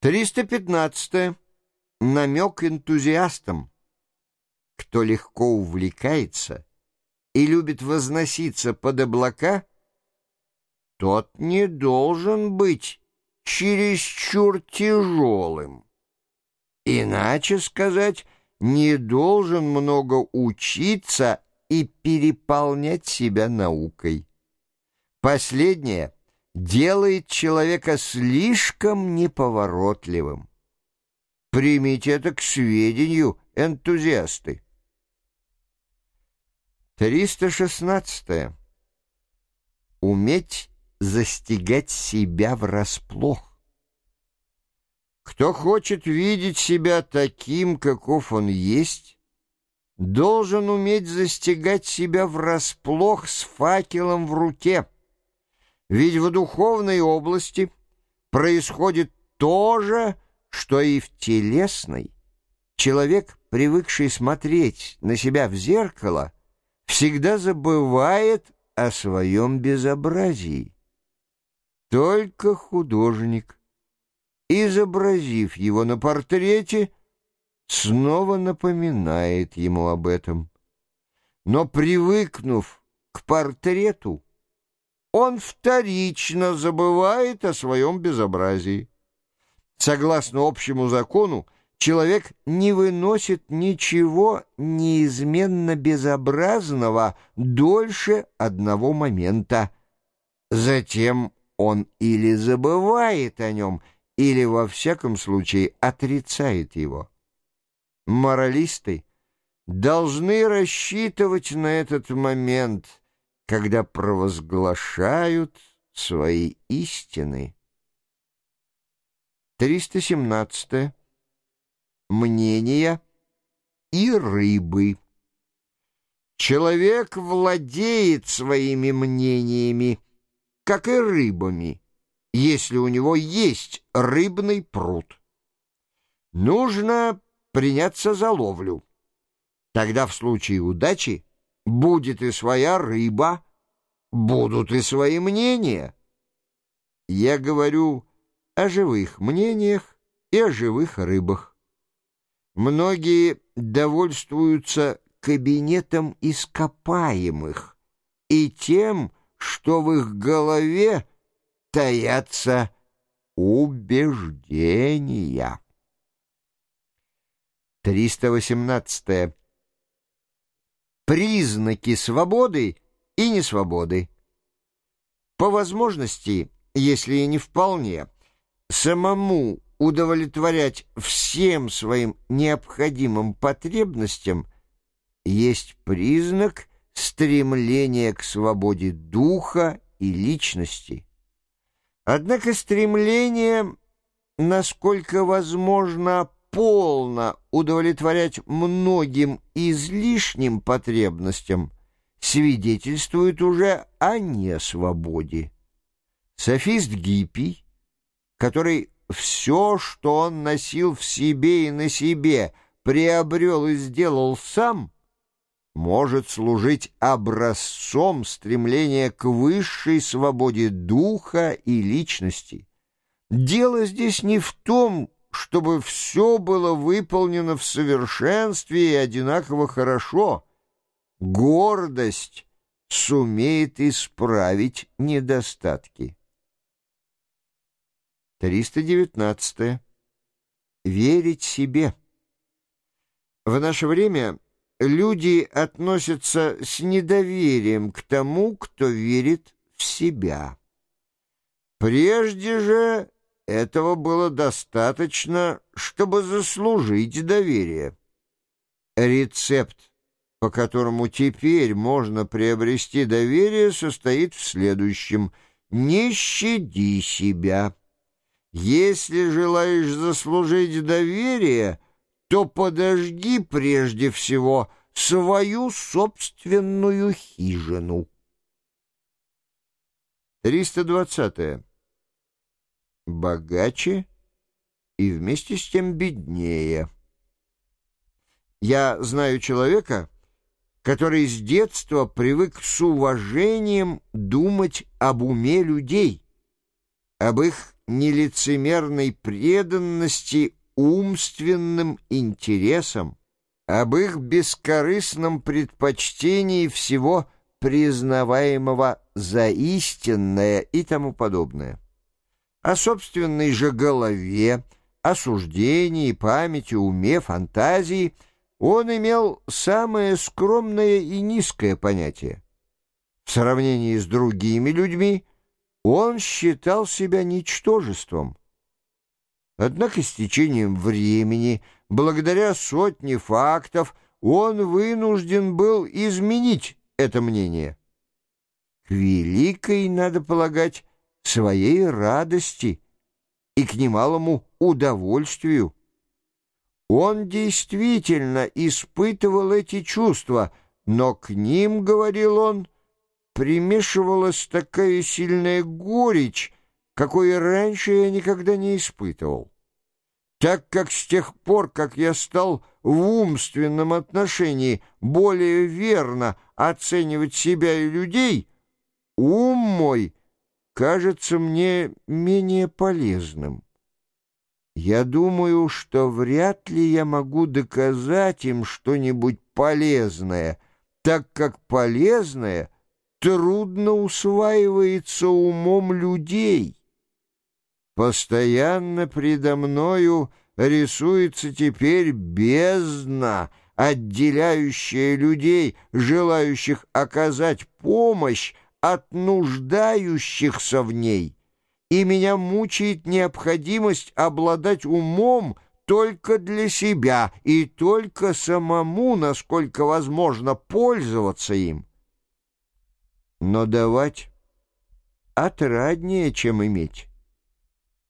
315. Намек энтузиастам. Кто легко увлекается и любит возноситься под облака, тот не должен быть чересчур тяжелым. Иначе сказать, не должен много учиться и переполнять себя наукой. Последнее — делает человека слишком неповоротливым. Примите это к сведению, энтузиасты. 316. Уметь застигать себя врасплох. Кто хочет видеть себя таким, каков он есть, должен уметь застигать себя врасплох с факелом в руке. Ведь в духовной области происходит то же, что и в телесной. Человек, привыкший смотреть на себя в зеркало, всегда забывает о своем безобразии. Только художник, изобразив его на портрете, снова напоминает ему об этом. Но привыкнув к портрету, он вторично забывает о своем безобразии. Согласно общему закону, человек не выносит ничего неизменно безобразного дольше одного момента. Затем он или забывает о нем, или, во всяком случае, отрицает его. Моралисты должны рассчитывать на этот момент — когда провозглашают свои истины. 317. Мнения и рыбы. Человек владеет своими мнениями, как и рыбами, если у него есть рыбный пруд. Нужно приняться за ловлю. Тогда в случае удачи Будет и своя рыба, будут и свои мнения. Я говорю о живых мнениях и о живых рыбах. Многие довольствуются кабинетом ископаемых и тем, что в их голове таятся убеждения. 318 признаки свободы и несвободы. По возможности, если и не вполне, самому удовлетворять всем своим необходимым потребностям есть признак стремления к свободе духа и личности. Однако стремление, насколько возможно, полно удовлетворять многим излишним потребностям свидетельствует уже о несвободе. Софист Гиппий, который все, что он носил в себе и на себе, приобрел и сделал сам, может служить образцом стремления к высшей свободе духа и личности. Дело здесь не в том, чтобы все было выполнено в совершенстве и одинаково хорошо. Гордость сумеет исправить недостатки. 319. Верить себе. В наше время люди относятся с недоверием к тому, кто верит в себя. Прежде же этого было достаточно, чтобы заслужить доверие. Рецепт, по которому теперь можно приобрести доверие, состоит в следующем. Не щади себя. Если желаешь заслужить доверие, то подожди прежде всего свою собственную хижину. 320. -е богаче и вместе с тем беднее. Я знаю человека, который с детства привык с уважением думать об уме людей, об их нелицемерной преданности умственным интересам, об их бескорыстном предпочтении всего признаваемого за истинное и тому подобное. О собственной же голове, осуждении, памяти, уме, фантазии он имел самое скромное и низкое понятие. В сравнении с другими людьми он считал себя ничтожеством. Однако с течением времени, благодаря сотне фактов, он вынужден был изменить это мнение. К великой, надо полагать, своей радости и к немалому удовольствию. Он действительно испытывал эти чувства, но к ним, говорил он, примешивалась такая сильная горечь, какой раньше я никогда не испытывал. Так как с тех пор, как я стал в умственном отношении более верно оценивать себя и людей, ум мой кажется мне менее полезным. Я думаю, что вряд ли я могу доказать им что-нибудь полезное, так как полезное трудно усваивается умом людей». Постоянно предо мною рисуется теперь бездна, отделяющая людей, желающих оказать помощь от нуждающихся в ней. И меня мучает необходимость обладать умом только для себя и только самому, насколько возможно, пользоваться им. Но давать отраднее, чем иметь.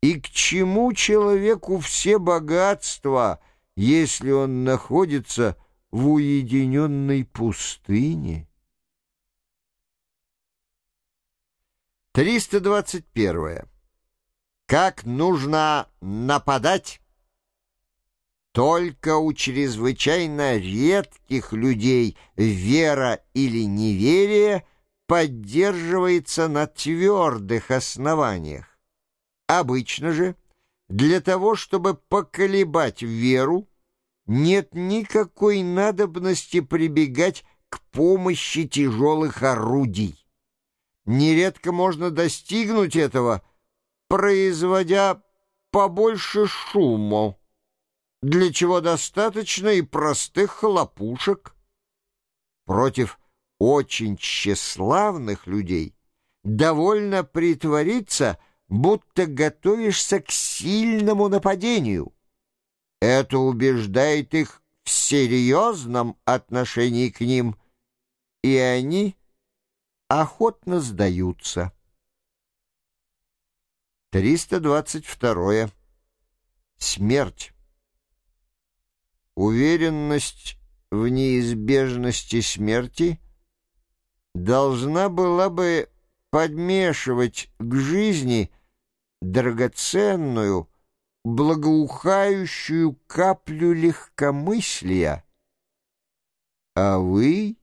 И к чему человеку все богатства, если он находится в уединенной пустыне? 321. Как нужно нападать? Только у чрезвычайно редких людей вера или неверие поддерживается на твердых основаниях. Обычно же для того, чтобы поколебать веру, нет никакой надобности прибегать к помощи тяжелых орудий. Нередко можно достигнуть этого, производя побольше шума, для чего достаточно и простых хлопушек. Против очень тщеславных людей довольно притвориться – будто готовишься к сильному нападению. Это убеждает их в серьезном отношении к ним, и они охотно сдаются. 322. Смерть. Уверенность в неизбежности смерти должна была бы подмешивать к жизни драгоценную, благоухающую каплю легкомыслия. А вы,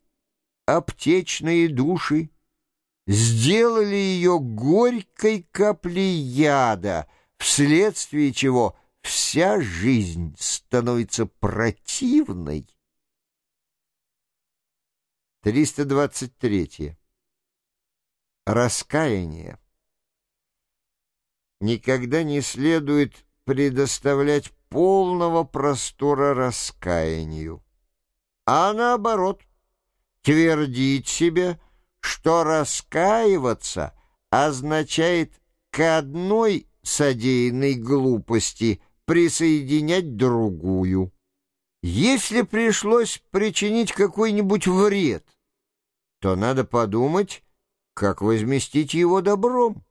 аптечные души, сделали ее горькой каплей яда, вследствие чего вся жизнь становится противной. 323. Раскаяние никогда не следует предоставлять полного простора раскаянию, а наоборот, твердить себе, что раскаиваться означает к одной содеянной глупости присоединять другую. Если пришлось причинить какой-нибудь вред, то надо подумать, как возместить его добром.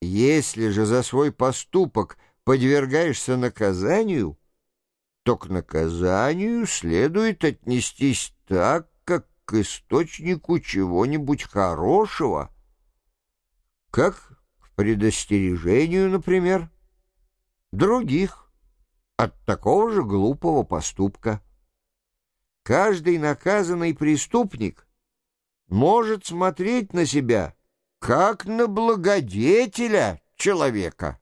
Если же за свой поступок подвергаешься наказанию, то к наказанию следует отнестись так, к источнику чего-нибудь хорошего, как к предостережению, например, других от такого же глупого поступка. Каждый наказанный преступник может смотреть на себя — как на благодетеля, человека.